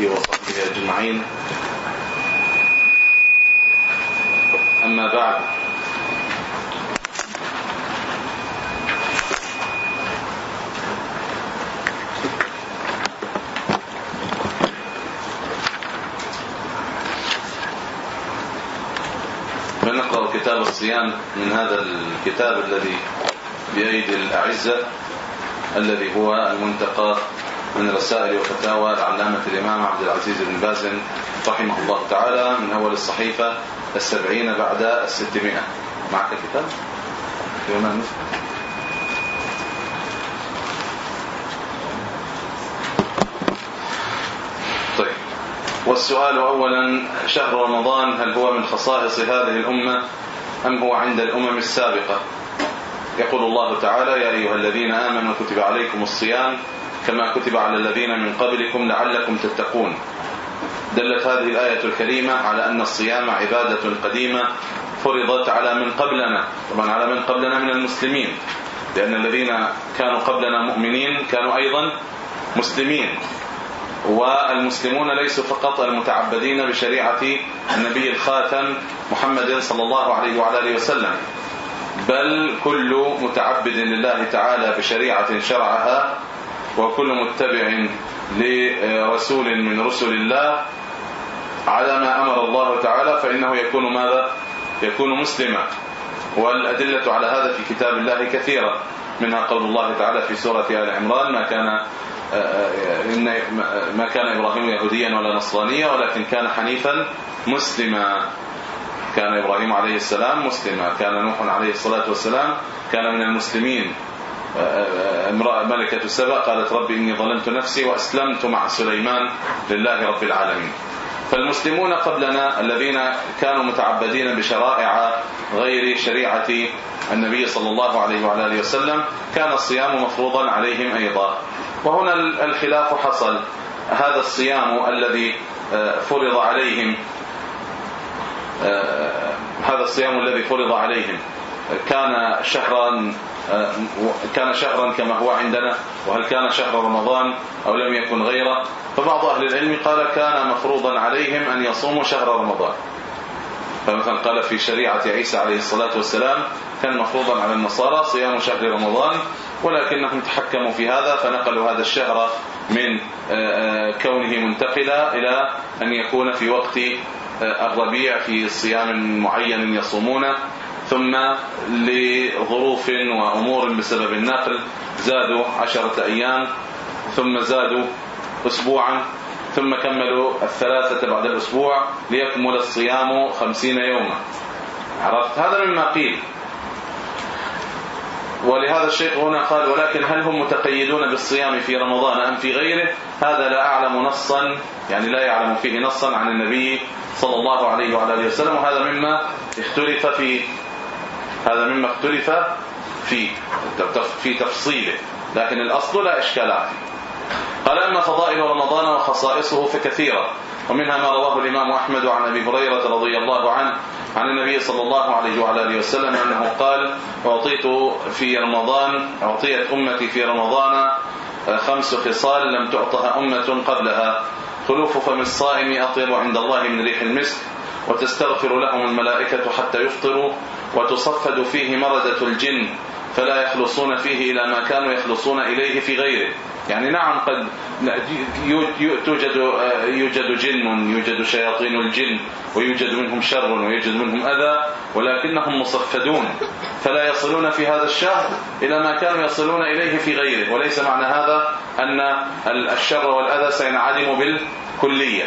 آله وصحبه أجمعين. أما بعد فنقرأ كتاب الصيام من هذا الكتاب الذي بأيدي الأعزة الذي هو المنتقى من رسائل وفتاوى العلامة الإمام عبد العزيز بن باز رحمه الله تعالى من أول الصحيفة السبعين بعد الستمائة. معك كتاب؟ في طيب. والسؤال أولا شهر رمضان هل هو من خصائص هذه الأمة أم هو عند الأمم السابقة؟ يقول الله تعالى يا أيها الذين آمنوا كتب عليكم الصيام كما كتب على الذين من قبلكم لعلكم تتقون. دلت هذه الآية الكريمة على أن الصيام عبادة قديمة فرضت على من قبلنا. طبعا على من قبلنا من المسلمين. لأن الذين كانوا قبلنا مؤمنين كانوا أيضا مسلمين. والمسلمون ليسوا فقط المتعبدين بشريعة النبي الخاتم محمد صلى الله عليه وعلى آله وسلم. بل كل متعبد لله تعالى بشريعة شرعها وكل متبع لرسول من رسل الله على ما أمر الله تعالى فإنه يكون ماذا؟ يكون مسلما. والأدلة على هذا في كتاب الله كثيرة منها قول الله تعالى في سورة آل عمران ما كان إن ما كان إبراهيم يهوديا ولا نصرانيا ولكن كان حنيفا مسلما. كان إبراهيم عليه السلام مسلما كان نوح عليه الصلاة والسلام كان من المسلمين. امرأة ملكة سبأ قالت ربي إني ظلمت نفسي وأسلمت مع سليمان لله رب العالمين. فالمسلمون قبلنا الذين كانوا متعبدين بشرائع غير شريعة النبي صلى الله عليه وعلى آله وسلم كان الصيام مفروضا عليهم أيضا. وهنا الخلاف حصل. هذا الصيام الذي آه، فرض عليهم آه، هذا الصيام الذي فرض عليهم كان شهرا كان شهرا كما هو عندنا وهل كان شهر رمضان أو لم يكن غيره؟ فبعض أهل العلم قال كان مفروضا عليهم أن يصوموا شهر رمضان. فمثلا قال في شريعة عيسى عليه الصلاة والسلام كان مفروضا على النصارى صيام شهر رمضان ولكنهم تحكموا في هذا فنقلوا هذا الشهر من آه، آه، كونه منتقلا إلى أن يكون في وقت الربيع في صيام معين يصومونه. ثم لظروف وأمور بسبب النقل زادوا عشرة أيام ثم زادوا أسبوعا ثم كملوا الثلاثة بعد الأسبوع ليكمل الصيام خمسين يوما. عرفت؟ هذا مما قيل. ولهذا الشيخ هنا قال ولكن هل هم متقيدون بالصيام في رمضان أم في غيره؟ هذا لا أعلم نصا يعني لا يعلم فيه نصا عن النبي صلى الله عليه وعلى آله وسلم وهذا مما اختلف في هذا مما اختلف فيه في تفصيله لكن الأصل لا إشكال فيه قال أما فضائل رمضان وخصائصه فكثيرة ومنها ما رواه الإمام أحمد عن أبي هريرة رضي الله عنه عن النبي صلى الله عليه وعلى آله وسلم أنه قال أعطيت في رمضان أعطيت أمتي في رمضان خمس خصال لم تعطها أمة قبلها خلوف فم الصائم أطيب عند الله من ريح المسك. وتستغفر لهم الملائكة حتى يفطروا وتصفد فيه مردة الجن فلا يخلصون فيه إلى ما كانوا يخلصون إليه في غيره. يعني نعم قد توجد يوجد جن يوجد شياطين الجن ويوجد منهم شر ويوجد منهم أذى ولكنهم مصفدون. فلا يصلون في هذا الشهر إلى ما كانوا يصلون إليه في غيره. وليس معنى هذا أن الشر والأذى سينعدم بالكلية.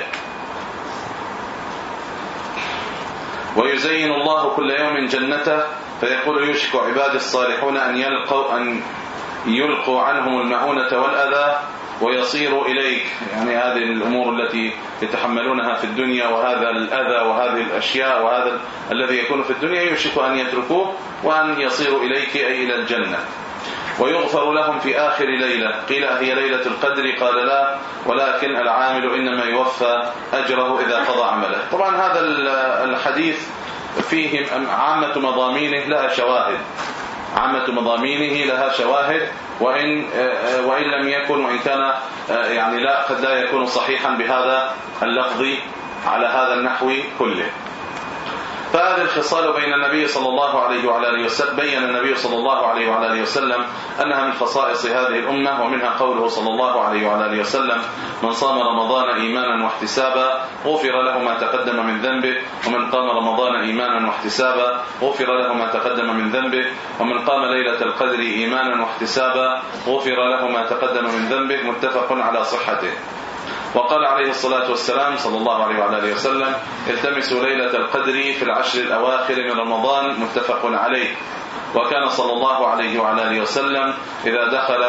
ويزين الله كل يوم جنته فيقول يشك عبادي الصالحون أن يلقوا أن يلقوا عنهم المعونة والأذى ويصيروا إليك. يعني هذه الأمور التي يتحملونها في الدنيا وهذا الأذى وهذه الأشياء وهذا الذي يكون في الدنيا يشك أن يتركوه وأن يصيروا إليك أي إلى الجنة. ويغفر لهم في آخر ليلة. قيل هي ليلة القدر؟ قال لا. ولكن العامل إنما يوفى أجره إذا قضى عمله. طبعا هذا الحديث فيه عامة مضامينه لها شواهد. عامة مضامينه لها شواهد. وإن, وإن لم يكن وإن كان يعني لا قد لا يكون صحيحا بهذا اللفظ على هذا النحو كله. فهذه الخصال بين النبي صلى الله عليه وعلى آله وسلم بين النبي صلى الله عليه وعلى آله وسلم أنها من خصائص هذه الأمة ومنها قوله صلى الله عليه وعلى آله وسلم من صام رمضان إيمانا واحتسابا غفر له ما تقدم من ذنبه ومن قام رمضان إيمانا واحتسابا غفر له ما تقدم من ذنبه ومن قام ليلة القدر إيمانا واحتسابا غفر له ما تقدم من ذنبه. متفق على صحته. وقال عليه الصلاة والسلام صلى الله عليه وعلى آله وسلم التمسوا ليلة القدر في العشر الأواخر من رمضان متفق عليه. وكان صلى الله عليه وعلى آله وسلم إذا دخل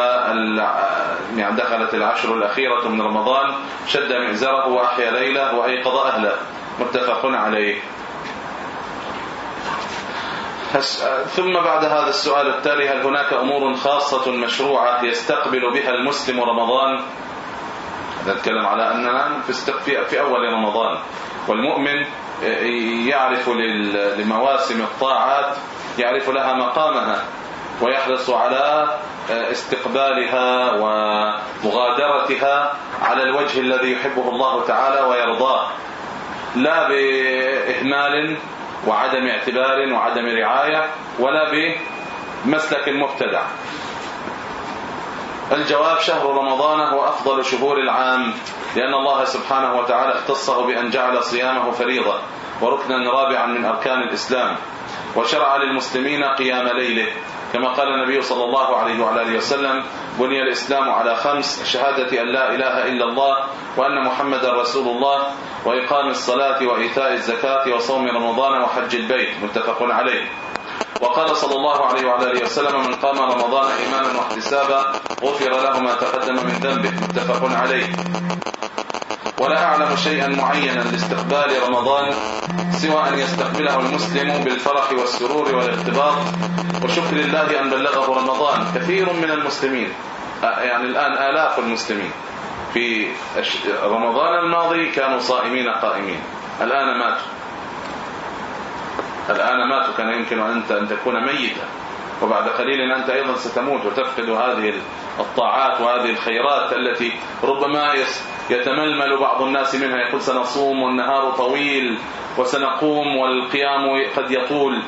يعني دخلت العشر الأخيرة من رمضان شد مئزره وأحيا ليله وأيقظ أهله. متفق عليه. ثم بعد هذا السؤال التالي هل هناك أمور خاصة مشروعة يستقبل بها المسلم رمضان؟ نتكلم على أننا في في أول رمضان والمؤمن يعرف لمواسم الطاعات يعرف لها مقامها ويحرص على استقبالها ومغادرتها على الوجه الذي يحبه الله تعالى ويرضاه. لا بإهمال وعدم اعتبار وعدم رعاية ولا بمسلك مبتدع. الجواب شهر رمضان هو أفضل شهور العام لأن الله سبحانه وتعالى اختصه بأن جعل صيامه فريضة وركنا رابعا من أركان الإسلام وشرع للمسلمين قيام ليله. كما قال النبي صلى الله عليه وعلى آله وسلم بني الإسلام على خمس شهادة أن لا إله إلا الله وأن محمدا رسول الله وإقام الصلاة وإيتاء الزكاة وصوم رمضان وحج البيت. متفق عليه. وقال صلى الله عليه وعلى آله وسلم من قام رمضان إيمانا واحتسابا غفر له ما تقدم من ذنبه. متفق عليه. ولا أعلم شيئا معينا لاستقبال رمضان سوى أن يستقبله المسلم بالفرح والسرور والاغتباط وشكر الله أن بلغه رمضان. كثير من المسلمين يعني الآن آلاف المسلمين في رمضان الماضي كانوا صائمين قائمين. الآن ماتوا. الآن مات كان يمكن أنت أن تكون ميتا. وبعد قليل أنت أيضا ستموت وتفقد هذه الطاعات وهذه الخيرات التي ربما يتململ بعض الناس منها. يقول سنصوم والنهار طويل وسنقوم والقيام قد يطول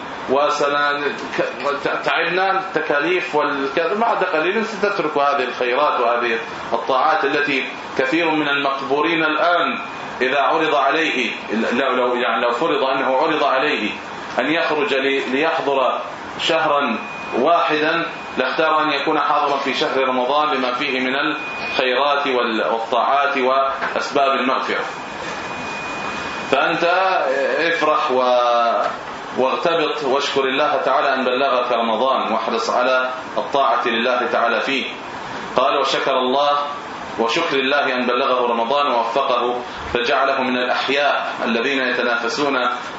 وسنتعبنا التكاليف والكذا. بعد قليل ستترك هذه الخيرات وهذه الطاعات التي كثير من المقبورين الآن إذا عرض عليه لو يعني لو فرض أنه عرض عليه أن يخرج ليحضر شهرا واحدا لاختار أن يكون حاضرا في شهر رمضان لما فيه من الخيرات والطاعات وأسباب المغفرة. فأنت افرح و واغتبط واشكر الله تعالى أن بلغك رمضان واحرص على الطاعة لله تعالى فيه. قال وشكر الله وشكر الله أن بلغه رمضان ووفقه فجعله من الأحياء الذين يتنافسون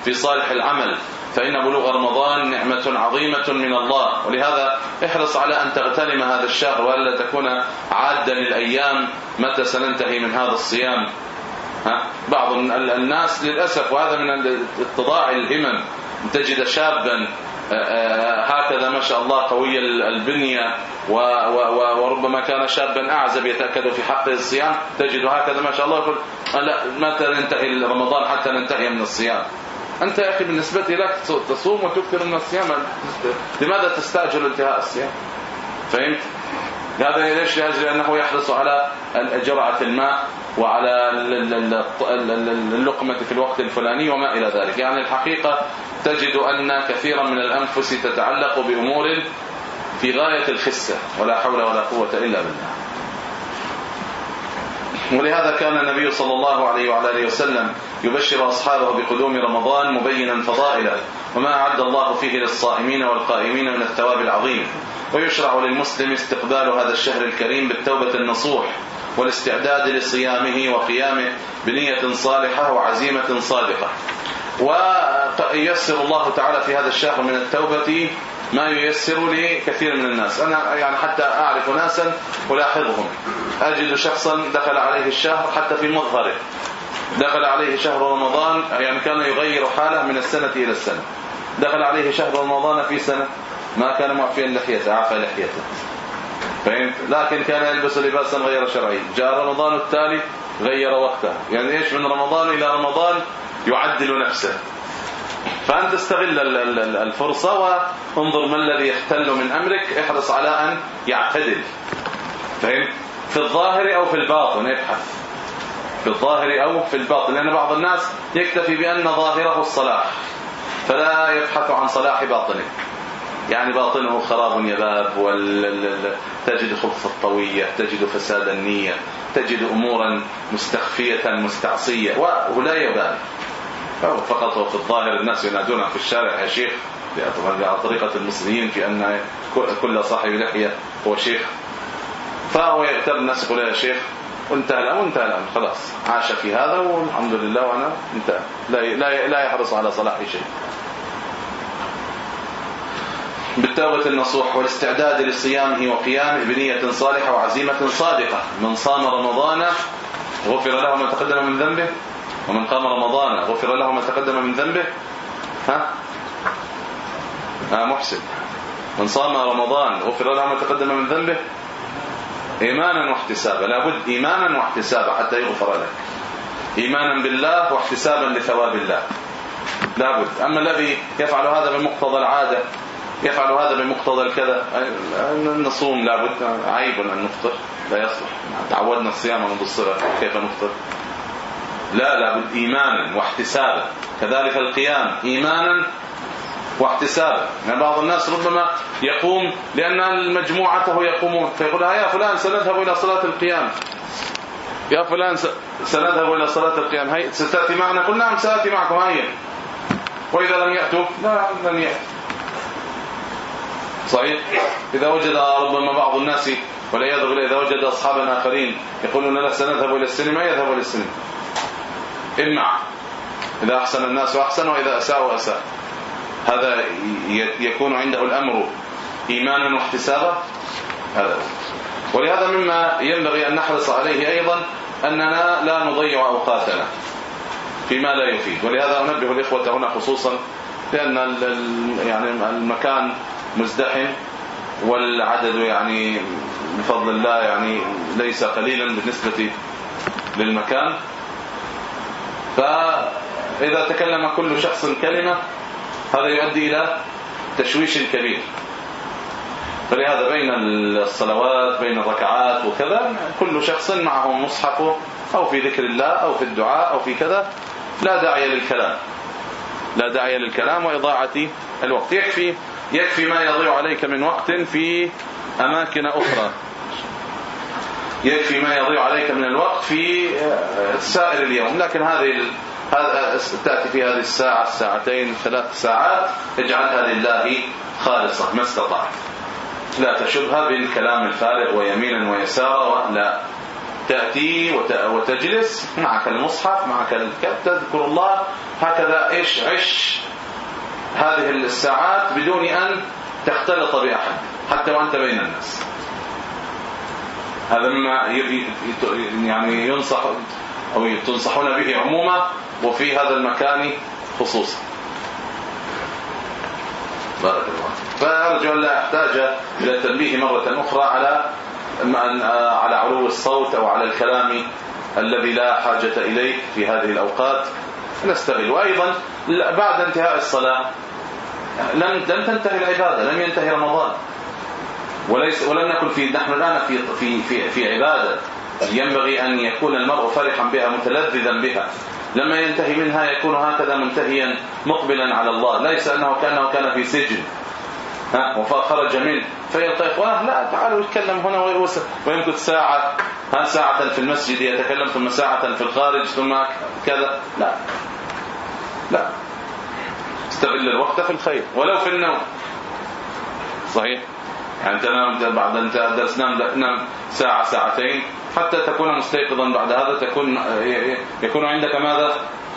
في صالح العمل. فإن بلوغ رمضان نعمة عظيمة من الله. ولهذا احرص على أن تغتنم هذا الشهر ولا تكون عادا للأيام متى سننتهي من هذا الصيام. بعض الناس للأسف وهذا من اتضاع الهمم تجد شابا آه، آه، هكذا ما شاء الله قوي البنية وربما كان شابا أعزب يتأكد في حقه الصيام تجد هكذا ما شاء الله يقول لا متى ننتهي رمضان حتى ننتهي من الصيام. أنت يا أخي بالنسبة لك تصوم وتكثر من الصيام. لماذا تستعجل انتهاء الصيام؟ فهمت؟ هذا ليش؟ لاجل انه يحرص على جرعة الماء وعلى اللقمة في الوقت الفلاني وما إلى ذلك. يعني الحقيقة تجد أن كثيرا من الأنفس تتعلق بأمور في غاية الخسة ولا حول ولا قوة إلا بالله. ولهذا كان النبي صلى الله عليه وعلى آله وسلم يبشر أصحابه بقدوم رمضان مبينا فضائله وما أعد الله فيه للصائمين والقائمين من الثواب العظيم. ويشرع للمسلم استقبال هذا الشهر الكريم بالتوبة النصوح والاستعداد لصيامه وقيامه بنية صالحة وعزيمة صادقة. وييسر الله تعالى في هذا الشهر من التوبة ما ييسر لكثير من الناس. أنا يعني حتى أعرف ناسا ألاحظهم. أجد شخصا دخل عليه الشهر حتى في مظهره. دخل عليه شهر رمضان يعني كان يغير حاله من السنة إلى السنة. دخل عليه شهر رمضان في سنة ما كان معفيا لحيته عفى لحيته. فهمت؟ لكن كان يلبس لباسا غير شرعي. جاء رمضان التالي غير وقته. يعني إيش من رمضان إلى رمضان؟ يعدل نفسه. فأنت استغل الفرصة وانظر ما الذي يختل من أمرك. احرص على أن يعتدل. فهمت؟ في الظاهر أو في الباطن ابحث. في الظاهر أو في الباطن لأن بعض الناس يكتفي بأن ظاهره الصلاح فلا يبحث عن صلاح باطنه. يعني باطنه خراب يباب تجد خبث الطوية تجد فساد النية تجد أمورا مستخفية مستعصية ولا يبال فقط وفي الظاهر الناس ينادون في الشارع يا شيخ على طريقة المصريين في أن كل صاحب لحية هو شيخ. فهو يغتر الناس يقول يا شيخ وانتهى الامر وانتهى الامر خلاص عاش في هذا والحمد لله وأنا انتهى لا لا لا يحرص على صلاح شيء. بالتوبة النصوح والاستعداد لصيامه وقيامه بنية صالحة وعزيمة صادقة. من صام رمضان غفر له ما تقدم من ذنبه. ومن قام رمضان غفر له ما تقدم من ذنبه. ها؟ آه محسن. من صام رمضان غفر له ما تقدم من ذنبه. إيمانا واحتسابا لابد إيمانا واحتسابا حتى يغفر لك. إيمانا بالله واحتسابا لثواب الله. لابد أما الذي يفعل هذا بمقتضى العادة يفعل هذا بمقتضى الكذا نصوم لابد عيب أن نفطر. لا يصلح. تعودنا الصيام منذ الصغر. كيف نفطر؟ لا لابد إيمانا واحتسابا. كذلك القيام إيمانا واحتسابا يعني بعض الناس ربما يقوم لأن مجموعته يقومون. فيقول يا فلان سنذهب إلى صلاة القيام. يا فلان سنذهب إلى صلاة القيام. هي ستأتي معنا؟ قلنا نعم سأتي معكم. هيا وإذا لم يأتوا؟ لا لم يأتوا. صحيح؟ إذا وجد ربما بعض الناس والعياذ بالله إذا وجد اصحابنا آخرين يقولون لا سنذهب إلى السينما يذهب إلى السينما امنع. إذا أحسن الناس أحسن وإذا أساءوا أساء. هذا يكون عنده الأمر إيمانا واحتسابا؟ هذا. ولهذا مما ينبغي أن نحرص عليه أيضا أننا لا نضيع أوقاتنا فيما لا يفيد. ولهذا أنبه الإخوة هنا خصوصا لأن يعني المكان مزدحم والعدد يعني بفضل الله يعني ليس قليلا بالنسبة للمكان. فإذا تكلم كل شخص كلمة هذا يؤدي إلى تشويش كبير. فلهذا بين الصلوات بين الركعات وكذا كل شخص معه مصحفه أو في ذكر الله أو في الدعاء أو في كذا لا داعي للكلام. لا داعي للكلام وإضاعة الوقت. يكفي يكفي ما يضيع عليك من وقت في أماكن أخرى. يكفي ما يضيع عليك من الوقت في سائر اليوم. لكن هذه هذا تأتي في هذه الساعة الساعتين ثلاث ساعات اجعلها لله خالصة ما استطعت. لا تشبهها بالكلام الفارغ ويمينا ويسارا لا تأتي وتجلس. معك المصحف معك الكتاب تذكر الله. هكذا إيش عش هذه الساعات بدون أن تختلط بأحد حتى وأنت بين الناس. هذا مما يعني ينصح أو تنصحون به عموما. وفي هذا المكان خصوصا. بارك الله فأرجو أن لا أحتاج إلى التنبيه مرة أخرى على على علو الصوت أو على الكلام الذي لا حاجة إليه في هذه الأوقات. نستغل وأيضا بعد انتهاء الصلاة لم لم تنتهي العبادة لم ينتهي رمضان. وليس ولم نكن في نحن الآن في في في, في عبادة. ينبغي أن يكون المرء فرحا بها متلذذا بها. لما ينتهي منها يكون هكذا منتهيا مقبلا على الله. ليس أنه كانه كان في سجن. ها وخرج منه. إخوانه لا تعالوا نتكلم هنا ويمكث ساعة. ها ساعة في المسجد؟ يتكلم ثم ساعة في الخارج ثم كذا. لا. لا. استغل الوقت في الخير. ولو في النوم. صحيح. يعني تنام بعد انت درس نام ساعة ساعتين. حتى تكون مستيقظا. بعد هذا تكون يكون عندك ماذا؟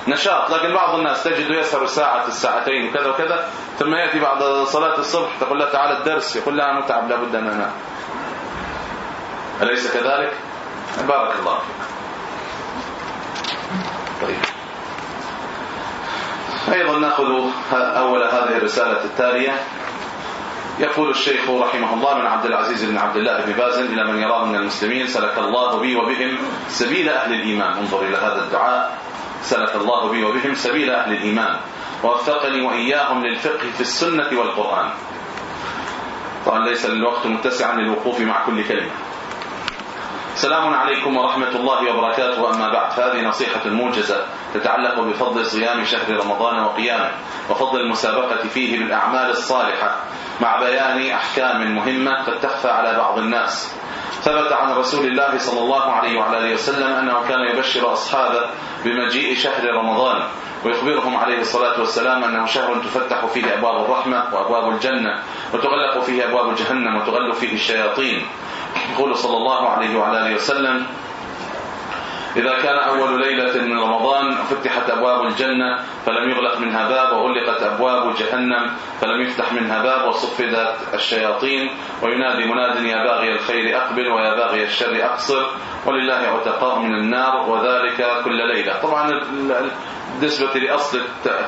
نشاط. لكن بعض الناس تجد يسهر ساعة الساعتين وكذا وكذا ثم يأتي بعد صلاة الصبح تقول له تعال الدرس يقول لها متعب لابد أن أنام. أليس كذلك؟ بارك الله فيك. طيب. أيضا نأخذ أول هذه الرسالة التالية. يقول الشيخ رحمه الله من عبد العزيز بن عبد الله بن باز إلى من يراه من المسلمين سلك الله بي وبهم سبيل أهل الإيمان. انظر إلى هذا الدعاء. سلك الله بي وبهم سبيل أهل الإيمان. ووفقني وإياهم للفقه في السنة والقرآن. طبعا ليس الوقت متسعا للوقوف مع كل كلمة. سلام عليكم ورحمة الله وبركاته. أما بعد هذه نصيحة موجزة تتعلق بفضل صيام شهر رمضان وقيامه وفضل المسابقة فيه بالأعمال الصالحة مع بيان أحكام مهمة قد تخفى على بعض الناس. ثبت عن رسول الله صلى الله عليه وعلى آله وسلم أنه كان يبشر أصحابه بمجيء شهر رمضان ويخبرهم عليه الصلاة والسلام أنه شهر تفتح فيه أبواب الرحمة وأبواب الجنة وتغلق فيه أبواب جهنم وتغل فيه الشياطين. يقول صلى الله عليه وعلى آله وسلم إذا كان أول ليلة من رمضان فتحت أبواب الجنة فلم يغلق منها باب وغلقت أبواب جهنم فلم يفتح منها باب وصفدت الشياطين وينادي مناد يا باغي الخير أقبل ويا باغي الشر أقصر ولله عتقاء من النار وذلك كل ليلة. طبعا بالنسبة لأصل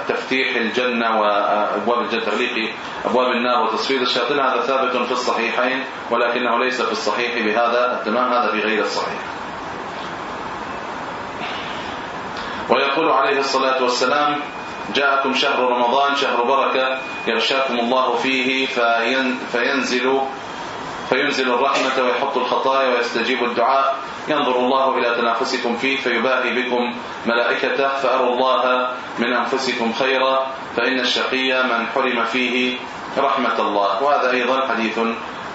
تفتيح الجنة وأبواب الجنة تغليق أبواب النار وتصفيد الشياطين هذا ثابت في الصحيحين ولكنه ليس في الصحيح بهذا التمام هذا في غير الصحيح. ويقول عليه الصلاة والسلام جاءكم شهر رمضان شهر بركة يغشاكم الله فيه فينزل فينزل الرحمة ويحط الخطايا ويستجيب الدعاء. ينظر الله إلى تنافسكم فيه فيباهي بكم ملائكته فأروا الله من أنفسكم خيرا فإن الشقي من حرم فيه رحمة الله. وهذا أيضا حديث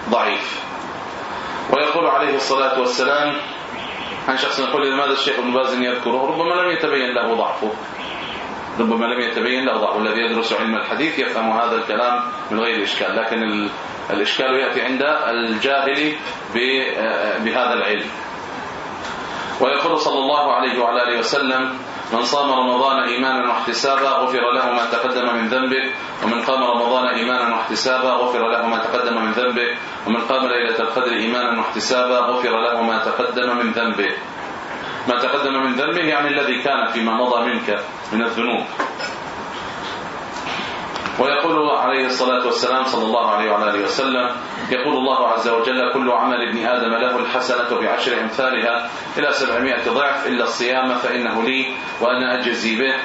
ضعيف. ويقول عليه الصلاة والسلام عن شخص يقول لماذا الشيخ ابن باز يذكره؟ ربما لم يتبين له ضعفه. ربما لم يتبين له ضعفه. الذي يدرس علم الحديث يفهم هذا الكلام من غير إشكال. لكن الإشكال يأتي عند الجاهل بهذا العلم. ويقول صلى الله عليه وعلى آله وسلم من صام رمضان ايمانا واحتسابا غفر له ما تقدم من ذنبه ومن قام رمضان ايمانا واحتسابا غفر له ما تقدم من ذنبه ومن قام ليلة القدر ايمانا واحتسابا غفر له ما تقدم من ذنبه. ما تقدم من ذنبه يعني الذي كان فيما مضى منك من الذنوب. ويقول عليه الصلاة والسلام صلى الله عليه وعلى آله وسلم يقول الله عز وجل كل عمل ابن آدم له الحسنة بعشر أمثالها إلى 700 ضعف إلا الصيام فإنه لي وأنا أجزي به.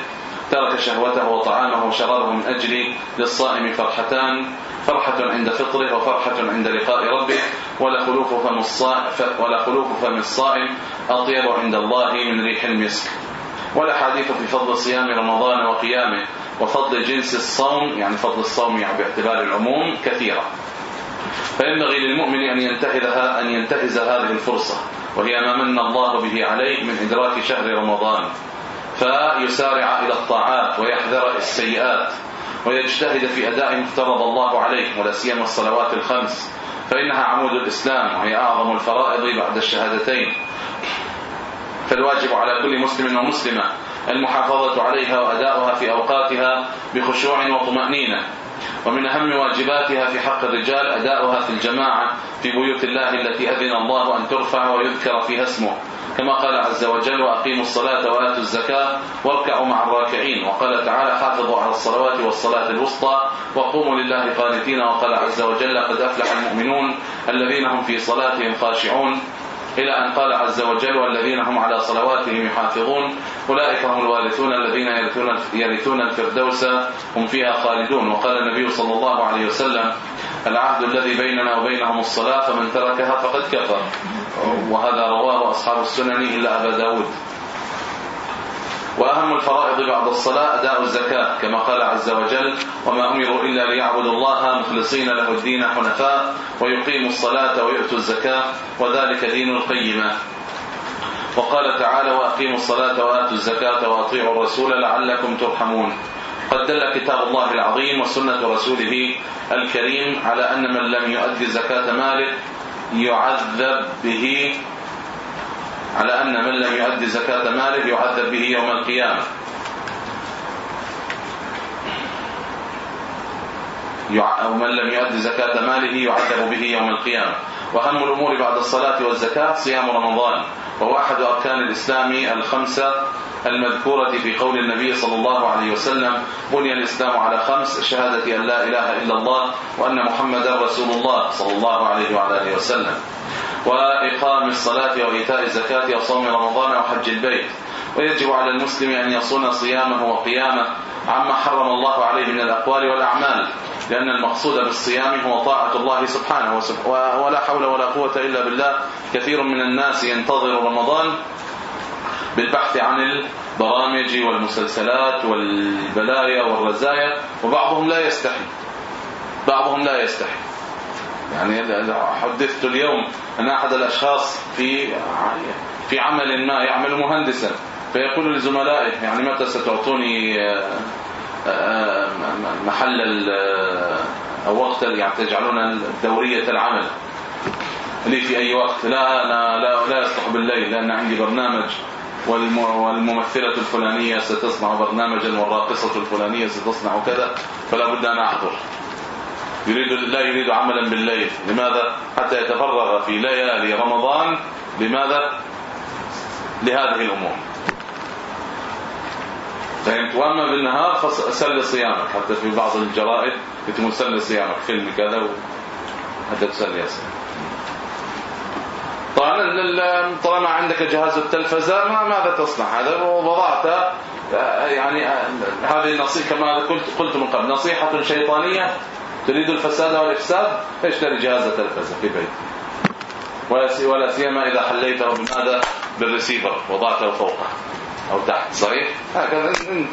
ترك شهوته وطعامه وشرابه من أجلي للصائم فرحتان فرحة عند فطره وفرحة عند لقاء ربه ولخلوف فم الصائم ولخلوف فم الصائم أطيب عند الله من ريح المسك. والأحاديث في فضل صيام رمضان وقيامه. وفضل جنس الصوم يعني فضل الصوم يعني باعتبار العموم كثيرة. فينبغي للمؤمن أن ينتهزها أن ينتهز هذه الفرصة وهي ما من الله به عليه من إدراك شهر رمضان. فيسارع إلى الطاعات ويحذر السيئات ويجتهد في أداء ما افترض الله عليه ولا سيما الصلوات الخمس. فإنها عمود الإسلام وهي أعظم الفرائض بعد الشهادتين. فالواجب على كل مسلم ومسلمة المحافظة عليها وأداؤها في أوقاتها بخشوع وطمأنينة. ومن أهم واجباتها في حق الرجال أداؤها في الجماعة في بيوت الله التي أذن الله أن ترفع ويذكر فيها اسمه. كما قال عز وجل وأقيموا الصلاة وآتوا الزكاة واركعوا مع الراكعين. وقال تعالى حافظوا على الصلوات والصلاة الوسطى وقوموا لله قانتين. وقال عز وجل قد أفلح المؤمنون الذين هم في صلاتهم خاشعون. إلى أن قال عز وجل والذين هم على صلواتهم يحافظون أولئك هم الوارثون الذين يرثون الفردوس هم فيها خالدون. وقال النبي صلى الله عليه وسلم العهد الذي بيننا وبينهم الصلاة فمن تركها فقد كفر. وهذا رواه أصحاب السنن إلا أبا داود. وأهم الفرائض بعد الصلاة أداء الزكاة كما قال عز وجل وما أمروا إلا ليعبدوا الله مخلصين له الدين حنفاء ويقيموا الصلاة ويؤتوا الزكاة وذلك دين القيمة. وقال تعالى وأقيموا الصلاة وآتوا الزكاة وأطيعوا الرسول لعلكم ترحمون. قد دل كتاب الله العظيم وسنة رسوله الكريم على أن من لم يؤدي زكاة ماله يعذب به على أن من لم يؤدي زكاة ماله يعذب به يوم القيامة. أو من لم يؤدي زكاة ماله يعذب به يوم القيامة. وأهم الأمور بعد الصلاة والزكاة صيام رمضان. وهو أحد أركان الإسلام الخمسة المذكورة في قول النبي صلى الله عليه وسلم بني الإسلام على خمس شهادة أن لا إله إلا الله وأن محمدا رسول الله صلى الله عليه وعلى آله وسلم. وإقام الصلاة وإيتاء الزكاة وصوم رمضان وحج البيت. ويجب على المسلم أن يصون صيامه وقيامه عما حرم الله عليه من الأقوال والأعمال لأن المقصود بالصيام هو طاعة الله سبحانه ولا حول ولا قوة إلا بالله. كثير من الناس ينتظر رمضان بالبحث عن البرامج والمسلسلات والبلايا والرزايا وبعضهم لا يستحي بعضهم لا يستحي. يعني حدثت اليوم أن أحد الأشخاص في في عمل ما يعمل مهندسا فيقول لزملائه يعني متى ستعطوني آه، آه، محل أو وقت يعني تجعلون دورية العمل. لي في أي وقت. لا أنا لا لا يصلح بالليل لأن عندي برنامج والممثلة الفلانية ستصنع برنامجا والراقصة الفلانية ستصنع كذا فلا بد أن أحضر. يريد لا يريد عملا بالليل. لماذا؟ حتى يتفرغ في ليالي رمضان. لماذا؟ لهذه الأمور. فهمت؟ وأما بالنهار فسل صيامك. حتى في بعض الجرائد يتم سل صيامك. فيلم كذا حتى تسلي صيامك طبعا طالما عندك جهاز التلفزة. ما ماذا تصنع؟ هذا وضعت. يعني هذه النصيحه كما قلت قلت من قبل. نصيحة شيطانية تريد الفساد والإفساد؟ اشتري جهاز التلفزة في بيتك. ولا سيما إذا حليته بماذا؟ بالريسيفر وضعته فوقه أو تحت صحيح؟ هكذا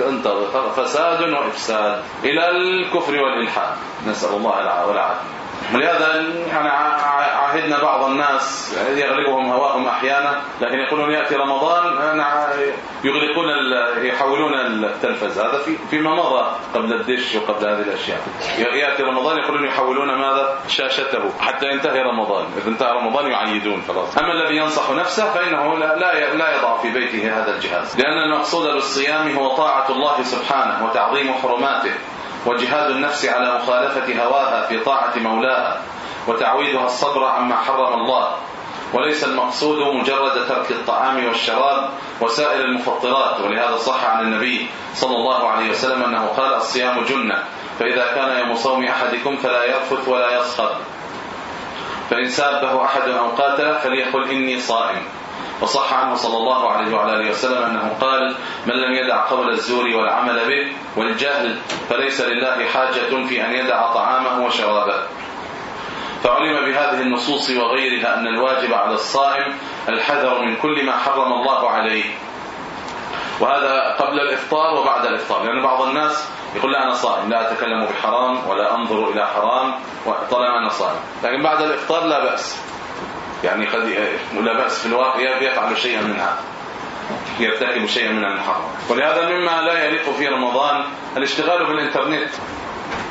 إنت فساد وإفساد إلى الكفر والإلحاد. نسأل الله العافية ولهذا يعني عاهدنا بعض الناس يغلبهم هواهم أحيانا لكن يقولون يأتي رمضان يغلقون يحولون التلفزه هذا في فيما مضى قبل الدش وقبل هذه الأشياء. يأتي رمضان يقولون يحولون ماذا؟ شاشته حتى ينتهي رمضان. إذا انتهى رمضان يعيدون خلاص. أما الذي ينصح نفسه فإنه لا لا يضع في بيته هذا الجهاز. لأن المقصود بالصيام هو طاعة الله سبحانه وتعظيم حرماته. وجهاد النفس على مخالفة هواها في طاعة مولاها وتعويدها الصبر عما حرم الله. وليس المقصود مجرد ترك الطعام والشراب وسائر المفطرات ولهذا صح عن النبي صلى الله عليه وسلم أنه قال الصيام جنة فإذا كان يوم صوم أحدكم فلا يرفث ولا يصخب فإن سابه أحد أو قاتله فليقل إني صائم. وصح عنه صلى الله عليه وعلى آله وسلم أنه قال من لم يدع قول الزور والعمل به والجهل فليس لله حاجة في أن يدع طعامه وشرابه. فعلم بهذه النصوص وغيرها أن الواجب على الصائم الحذر من كل ما حرم الله عليه. وهذا قبل الإفطار وبعد الإفطار لأن بعض الناس يقول لا أنا صائم لا أتكلم بحرام ولا أنظر إلى حرام طالما أنا صائم. لكن بعد الإفطار لا بأس. يعني قد لا بأس في الواقع يفعل شيئا من هذا يرتكب شيئا من المحرم. ولهذا مما لا يليق في رمضان الاشتغال بالإنترنت.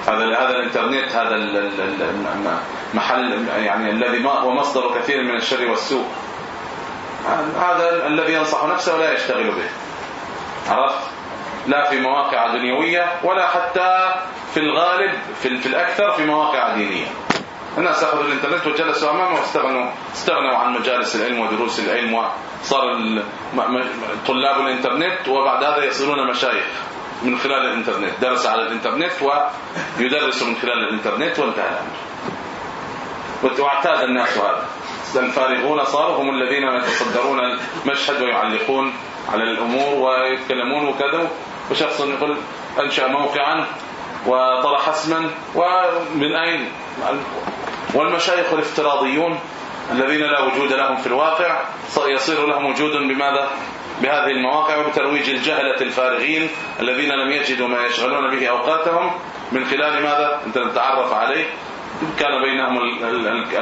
هذا هذا الإنترنت هذا المحل يعني الذي هو مصدر كثير من الشر والسوء. هذا الذي ينصح نفسه ولا يشتغل به. عرفت؟ لا في مواقع دنيوية ولا حتى في الغالب في, في الأكثر في مواقع دينية. الناس أخذوا الانترنت وجلسوا أمامه واستغنوا استغنوا عن مجالس العلم ودروس العلم وصار طلاب الانترنت وبعد هذا يصيرون مشايخ من خلال الانترنت. درس على الانترنت ويدرس من خلال الانترنت وانتهى الأمر. واعتاد الناس هذا. الفارغون صاروا هم الذين يتصدرون المشهد ويعلقون على الأمور ويتكلمون وكذا. وشخص يقول أنشأ موقعا وطرح اسما. ومن أين؟ والمشايخ الافتراضيون الذين لا وجود لهم في الواقع يصير لهم وجود بماذا؟ بهذه المواقع وبترويج الجهلة الفارغين الذين لم يجدوا ما يشغلون به أوقاتهم من خلال ماذا؟ أنت تتعرف عليه. كان بينهم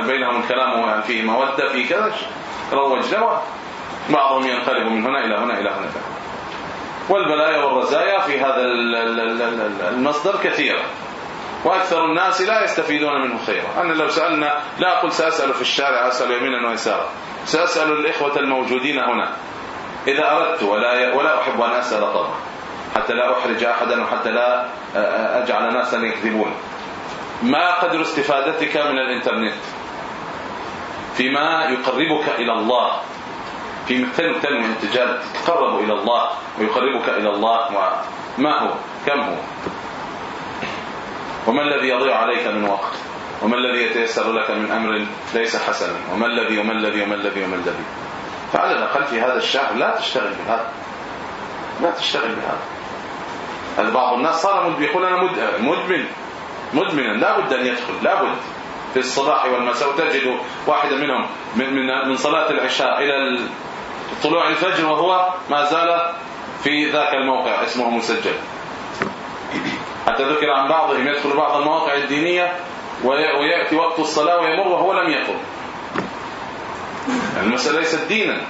بينهم الكلام فيه مودة في كذا. روج له بعضهم ينقلب من هنا إلى هنا إلى هنا. والبلايا والرزايا في هذا المصدر كثيرة. وأكثر الناس لا يستفيدون منه خيرا. أنا لو سألنا لا أقول سأسأل في الشارع أسأل يمينا ويسارا. سأسأل الإخوة الموجودين هنا. إذا أردت ولا ولا أحب أن أسأل طبعا. حتى لا أحرج أحدا وحتى لا أجعل ناسا يكذبون. ما قدر استفادتك من الإنترنت؟ فيما يقربك إلى الله. في مثل تنمي انتجال تقرب إلى الله ويقربك إلى الله. وما هو؟ كم هو؟ وما الذي يضيع عليك من وقت؟ وما الذي يتيسر لك من أمر ليس حسنا؟ وما الذي وما الذي وما الذي وما الذي؟ فعلى الأقل في هذا الشهر لا تشتغل بهذا. لا تشتغل بهذا. بعض الناس صار يقول أنا مدمن. مدمنا. لا بد أن يدخل. لا بد. في الصباح والمساء وتجد واحدا منهم من من من صلاة العشاء إلى طلوع الفجر وهو ما زال في ذاك الموقع اسمه مسجل. حتى ذكر عن بعضهم يدخل بعض المواقع الدينية ويأتي وقت الصلاة ويمر وهو لم يقم. المسألة ليست دينا.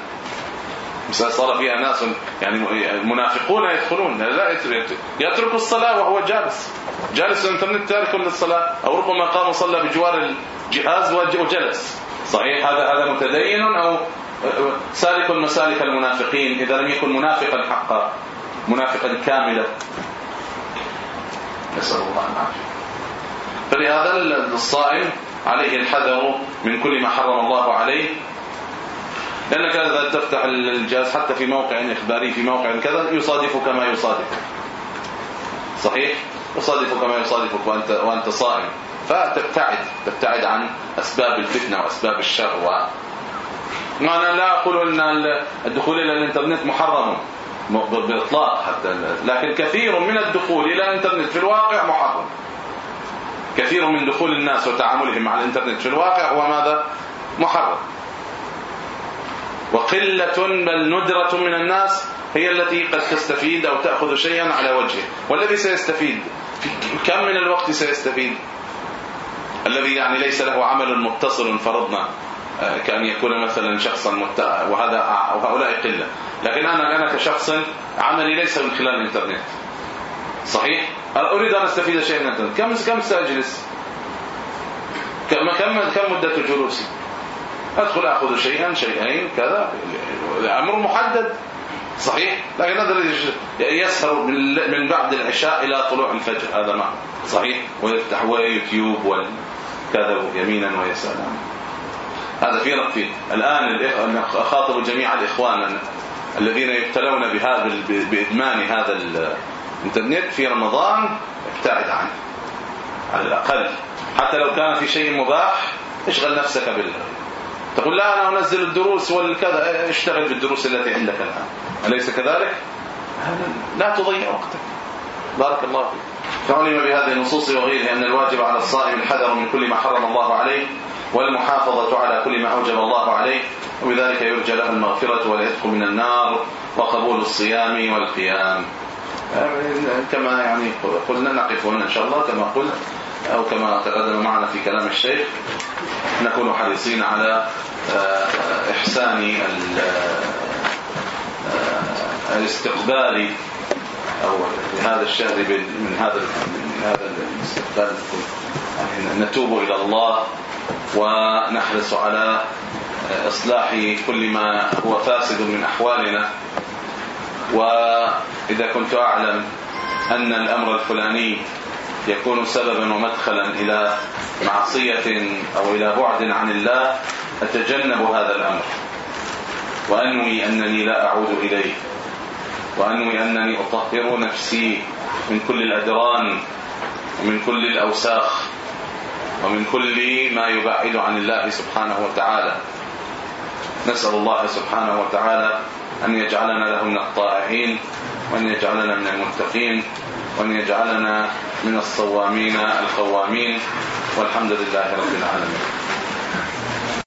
مسألة صار فيها ناس يعني منافقون يدخلون. لا يترك الصلاة وهو جالس. جالس الإنترنت تارك للصلاة أو ربما قام وصلى بجوار الجهاز وجلس. صحيح هذا هذا متدين أو سالك مسالك المنافقين إذا لم يكن منافقا حقا منافقا كاملا. نسأل الله العافية. فلهذا الصائم عليه الحذر من كل ما حرم الله عليه. لأنك إذا تفتح الجهاز حتى في موقع إخباري في موقع كذا يصادفك ما يصادفك. صحيح؟ يصادفك ما يصادفك وأنت, وأنت صائم. فتبتعد تبتعد عن أسباب الفتنة وأسباب الشر و... أنا لا أقول أن الدخول إلى الإنترنت محرم. باطلاق حتى لكن كثير من الدخول إلى الإنترنت في الواقع محرم. كثير من دخول الناس وتعاملهم مع الإنترنت في الواقع هو ماذا؟ محرم. وقلة بل ندرة من الناس هي التي قد تستفيد أو تأخذ شيئا على وجهه. والذي سيستفيد كم من الوقت سيستفيد؟ الذي يعني ليس له عمل متصل فرضنا. كأن يكون مثلا شخصا وهذا وهؤلاء قلة. لكن أنا أنا كشخص عملي ليس من خلال الإنترنت. صحيح؟ أريد أن أستفيد شيئا من الإنترنت؟ كم كم سأجلس؟ كم كم كم مدة جلوسي؟ أدخل أخذ شيئا شيئين كذا. الأمر محدد. صحيح؟ لكن هذا يسهر من بعد العشاء إلى طلوع الفجر. هذا ما صحيح؟ ويفتح يوتيوب وكذا يمينا ويسارا. هذا في رقفي الآن أخاطب جميع الإخوان الذين يبتلون بهذا بإدمان هذا الإنترنت في رمضان ابتعد عنه. على الأقل. حتى لو كان في شيء مباح اشغل نفسك بال تقول لا أنا أنزل الدروس والكذا. اشتغل بالدروس التي عندك الآن. أليس كذلك؟ لا تضيع وقتك. بارك الله فيك. فعلم بهذه النصوص وغيرها أن الواجب على الصائم الحذر من كل ما حرم الله عليه والمحافظة على كل ما أوجب الله عليه وبذلك يرجى له المغفرة والعتق من النار وقبول الصيام والقيام. كما يعني قلنا نقف هنا إن شاء الله كما قلت أو كما تقدم معنا في كلام الشيخ نكون حريصين على آه، إحسان آه، الاستقبال أو هذا الشهر من هذا من هذا الاستقبال يعني نتوب إلى الله. ونحرص على إصلاح كل ما هو فاسد من أحوالنا. وإذا كنت أعلم أن الأمر الفلاني يكون سببا ومدخلا إلى معصية أو إلى بعد عن الله أتجنب هذا الأمر. وأنوي أنني لا أعود إليه. وأنوي أنني أطهر نفسي من كل الادران ومن كل الأوساخ. ومن كل ما يبعد عن الله سبحانه وتعالى. نسأل الله سبحانه وتعالى أن يجعلنا له من الطائعين وأن يجعلنا من المتقين وأن يجعلنا من الصوامين القوامين. والحمد لله رب العالمين.